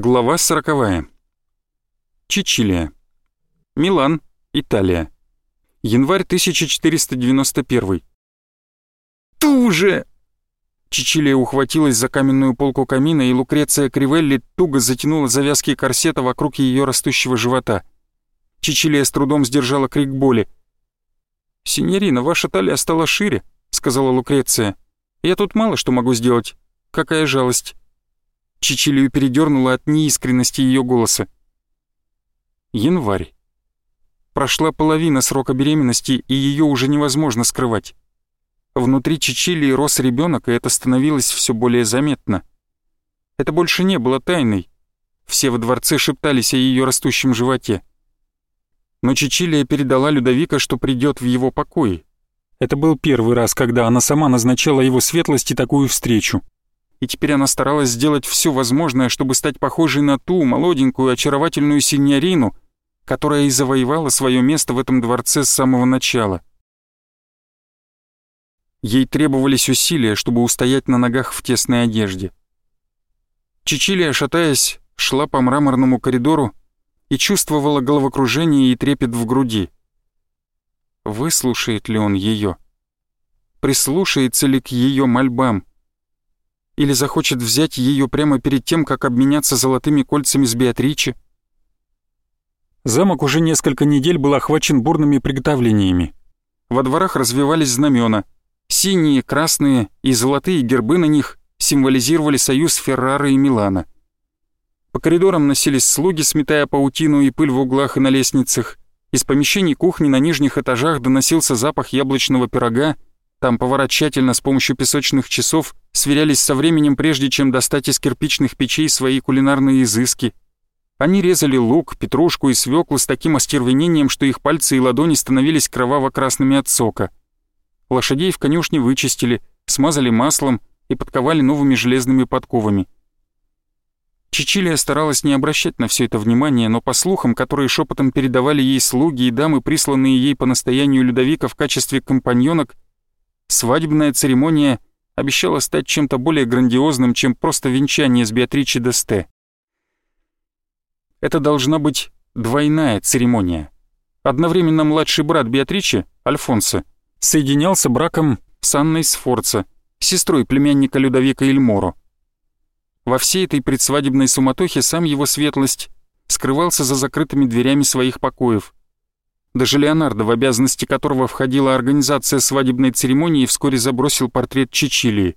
Глава сороковая. Чичилия. Милан, Италия. Январь 1491. «Туже!» Чичилия ухватилась за каменную полку камина, и Лукреция Кривелли туго затянула завязки корсета вокруг ее растущего живота. Чичилия с трудом сдержала крик боли. «Синьорина, ваша талия стала шире», — сказала Лукреция. «Я тут мало что могу сделать. Какая жалость». Чичилию передернула от неискренности ее голоса. Январь. Прошла половина срока беременности, и ее уже невозможно скрывать. Внутри Чичилии рос ребенок, и это становилось все более заметно. Это больше не было тайной. Все во дворце шептались о ее растущем животе. Но Чичилия передала Людовика, что придет в его покой. Это был первый раз, когда она сама назначала его светлости такую встречу. И теперь она старалась сделать все возможное, чтобы стать похожей на ту молоденькую, очаровательную синьорину, которая и завоевала свое место в этом дворце с самого начала. Ей требовались усилия, чтобы устоять на ногах в тесной одежде. Чичилия, шатаясь, шла по мраморному коридору и чувствовала головокружение и трепет в груди. Выслушает ли он ее? Прислушается ли к ее мольбам? Или захочет взять ее прямо перед тем, как обменяться золотыми кольцами с Беатричи? Замок уже несколько недель был охвачен бурными приготовлениями. Во дворах развивались знамена — Синие, красные и золотые гербы на них символизировали союз Феррары и Милана. По коридорам носились слуги, сметая паутину и пыль в углах и на лестницах. Из помещений кухни на нижних этажах доносился запах яблочного пирога, там повара тщательно с помощью песочных часов сверялись со временем, прежде чем достать из кирпичных печей свои кулинарные изыски. Они резали лук, петрушку и свеклу с таким остервенением, что их пальцы и ладони становились кроваво-красными от сока. Лошадей в конюшне вычистили, смазали маслом и подковали новыми железными подковами. Чичилия старалась не обращать на все это внимание, но по слухам, которые шепотом передавали ей слуги и дамы, присланные ей по настоянию Людовика в качестве компаньонок, свадебная церемония обещала стать чем-то более грандиозным, чем просто венчание с Беатричи Десте. Это должна быть двойная церемония. Одновременно младший брат Беатричи, Альфонсо, соединялся браком с Анной Сфорца, сестрой племянника Людовика Эльморо. Во всей этой предсвадебной суматохе сам его светлость скрывался за закрытыми дверями своих покоев. Даже Леонардо, в обязанности которого входила организация свадебной церемонии, вскоре забросил портрет Чичилии.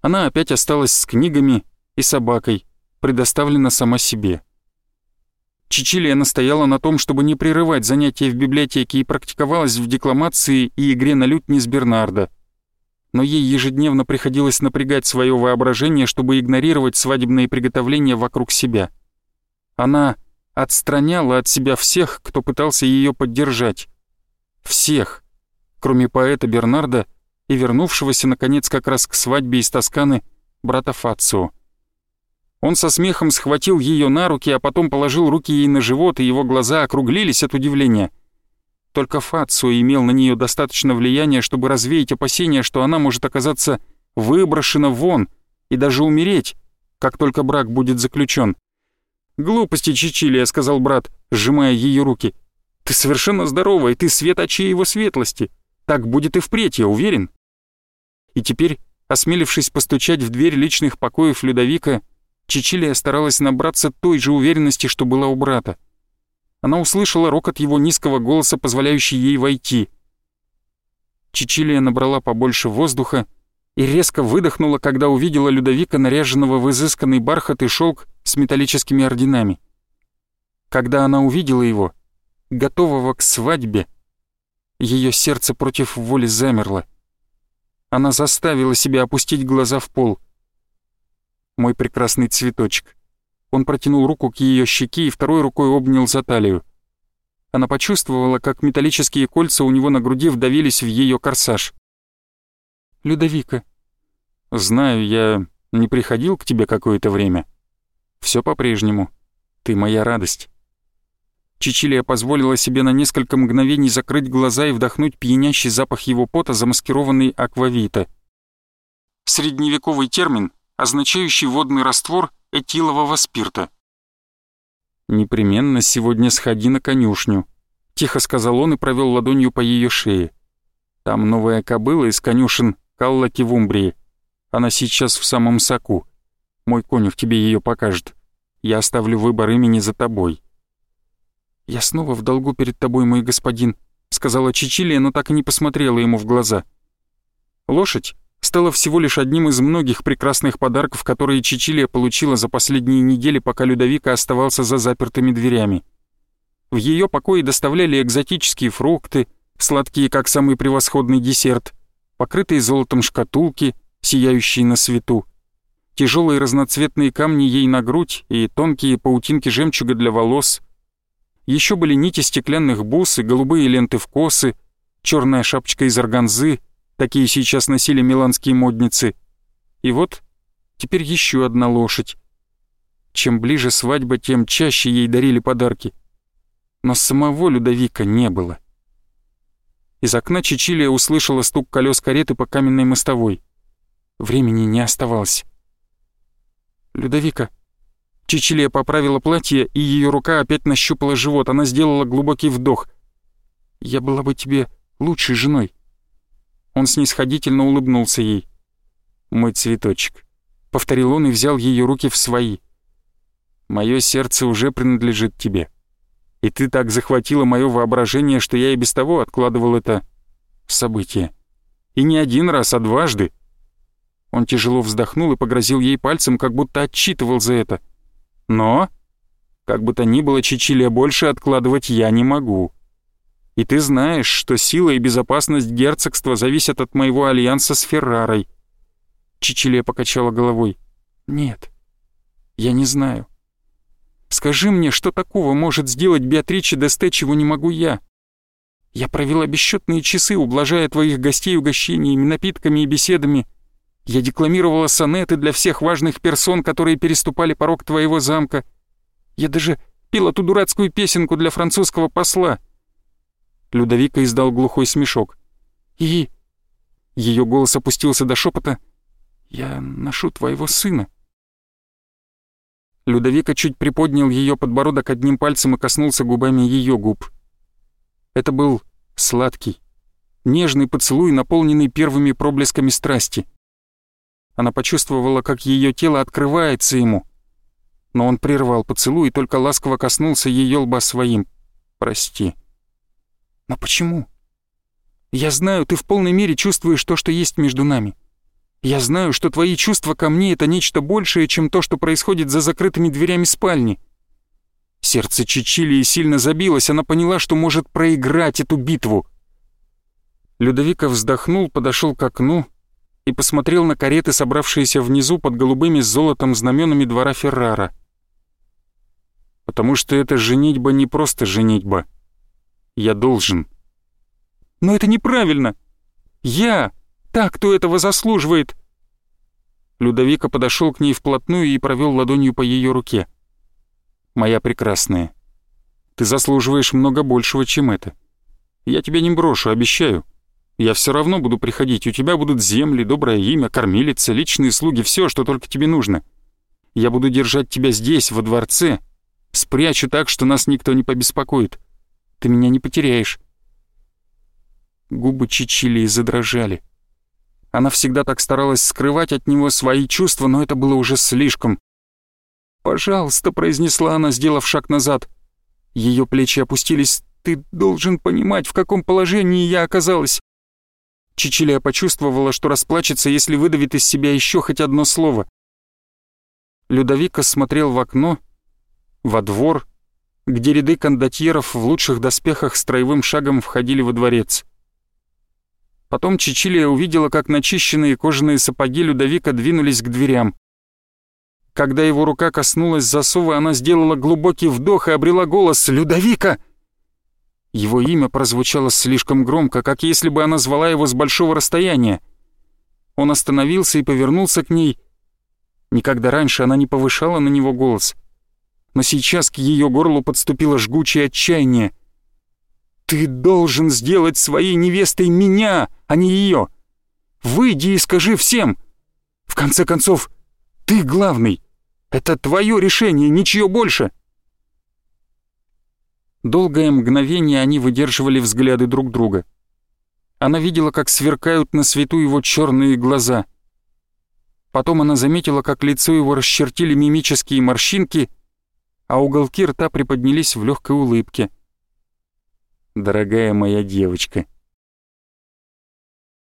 Она опять осталась с книгами и собакой, предоставлена сама себе. Чичилия настояла на том, чтобы не прерывать занятия в библиотеке и практиковалась в декламации и игре на лютне с Бернардо. Но ей ежедневно приходилось напрягать свое воображение, чтобы игнорировать свадебные приготовления вокруг себя. Она отстраняла от себя всех, кто пытался ее поддержать. Всех, кроме поэта Бернарда и вернувшегося, наконец, как раз к свадьбе из Тосканы, брата Фацио. Он со смехом схватил ее на руки, а потом положил руки ей на живот, и его глаза округлились от удивления. Только Фацу имел на нее достаточно влияния, чтобы развеять опасения, что она может оказаться выброшена вон и даже умереть, как только брак будет заключен. «Глупости, Чичилия», — сказал брат, сжимая ее руки. «Ты совершенно здорова, и ты свет очей его светлости. Так будет и впредь, я уверен». И теперь, осмелившись постучать в дверь личных покоев Людовика, Чичилия старалась набраться той же уверенности, что была у брата. Она услышала рокот его низкого голоса, позволяющий ей войти. Чичилия набрала побольше воздуха и резко выдохнула, когда увидела Людовика, наряженного в изысканный бархат и шелк с металлическими орденами. Когда она увидела его, готового к свадьбе, ее сердце против воли замерло. Она заставила себя опустить глаза в пол — мой прекрасный цветочек. Он протянул руку к ее щеке и второй рукой обнял за талию. Она почувствовала, как металлические кольца у него на груди вдавились в ее корсаж. «Людовика». «Знаю, я не приходил к тебе какое-то время. Все по-прежнему. Ты моя радость». Чичилия позволила себе на несколько мгновений закрыть глаза и вдохнуть пьянящий запах его пота, замаскированный аквавита. Средневековый термин, означающий водный раствор, этилового спирта. «Непременно сегодня сходи на конюшню», — тихо сказал он и провел ладонью по ее шее. «Там новая кобыла из конюшен Каллаки в Умбрии. Она сейчас в самом соку. Мой конюх тебе ее покажет. Я оставлю выбор имени за тобой». «Я снова в долгу перед тобой, мой господин», — сказала Чичилия, но так и не посмотрела ему в глаза. Лошадь стала всего лишь одним из многих прекрасных подарков, которые Чичилия получила за последние недели, пока Людовика оставался за запертыми дверями. В ее покое доставляли экзотические фрукты, сладкие как самый превосходный десерт, покрытые золотом шкатулки, сияющие на свету, тяжелые разноцветные камни ей на грудь и тонкие паутинки жемчуга для волос. Еще были нити стеклянных бус и голубые ленты в косы, черная шапочка из органзы, Такие сейчас носили миланские модницы. И вот теперь еще одна лошадь. Чем ближе свадьба, тем чаще ей дарили подарки. Но самого Людовика не было. Из окна Чичилия услышала стук колес кареты по каменной мостовой. Времени не оставалось. «Людовика». Чичилия поправила платье, и ее рука опять нащупала живот. Она сделала глубокий вдох. «Я была бы тебе лучшей женой. Он снисходительно улыбнулся ей. «Мой цветочек», — повторил он и взял ее руки в свои. «Мое сердце уже принадлежит тебе. И ты так захватила мое воображение, что я и без того откладывал это событие. И не один раз, а дважды». Он тяжело вздохнул и погрозил ей пальцем, как будто отчитывал за это. «Но, как бы то ни было, Чичилия, больше откладывать я не могу». И ты знаешь, что сила и безопасность герцогства зависят от моего альянса с Феррарой». Чичилия покачала головой. «Нет, я не знаю. Скажи мне, что такого может сделать Беатриче Десте, чего не могу я? Я провела бесчетные часы, ублажая твоих гостей угощениями, напитками и беседами. Я декламировала сонеты для всех важных персон, которые переступали порог твоего замка. Я даже пела ту дурацкую песенку для французского посла — Людовика издал глухой смешок. «И...» Ее голос опустился до шепота. «Я ношу твоего сына». Людовика чуть приподнял ее подбородок одним пальцем и коснулся губами ее губ. Это был сладкий, нежный поцелуй, наполненный первыми проблесками страсти. Она почувствовала, как ее тело открывается ему. Но он прервал поцелуй и только ласково коснулся ее лба своим. «Прости». Но почему? Я знаю, ты в полной мере чувствуешь то, что есть между нами. Я знаю, что твои чувства ко мне — это нечто большее, чем то, что происходит за закрытыми дверями спальни. Сердце Чичилии сильно забилось, она поняла, что может проиграть эту битву. Людовика вздохнул, подошел к окну и посмотрел на кареты, собравшиеся внизу под голубыми с золотом знаменами двора Феррара. Потому что эта женитьба не просто женитьба — я должен. Но это неправильно. Я, так, кто этого заслуживает. Людовика подошел к ней вплотную и провел ладонью по ее руке. Моя прекрасная, ты заслуживаешь много большего, чем это. Я тебя не брошу, обещаю. Я все равно буду приходить, у тебя будут земли, доброе имя, кормилица, личные слуги, все, что только тебе нужно. Я буду держать тебя здесь, во дворце, спрячу так, что нас никто не побеспокоит. Ты меня не потеряешь». Губы Чичилии задрожали. Она всегда так старалась скрывать от него свои чувства, но это было уже слишком. «Пожалуйста», — произнесла она, сделав шаг назад. Ее плечи опустились. «Ты должен понимать, в каком положении я оказалась». Чичилия почувствовала, что расплачется, если выдавит из себя еще хоть одно слово. Людовика смотрел в окно, во двор, где ряды кондотьеров в лучших доспехах строевым шагом входили во дворец. Потом Чичилия увидела, как начищенные кожаные сапоги Людовика двинулись к дверям. Когда его рука коснулась засова, она сделала глубокий вдох и обрела голос «Людовика!». Его имя прозвучало слишком громко, как если бы она звала его с большого расстояния. Он остановился и повернулся к ней. Никогда раньше она не повышала на него голос — но сейчас к ее горлу подступило жгучее отчаяние. «Ты должен сделать своей невестой меня, а не ее! Выйди и скажи всем! В конце концов, ты главный! Это твое решение, ничье больше!» Долгое мгновение они выдерживали взгляды друг друга. Она видела, как сверкают на свету его черные глаза. Потом она заметила, как лицо его расчертили мимические морщинки, а уголки рта приподнялись в легкой улыбке. «Дорогая моя девочка»,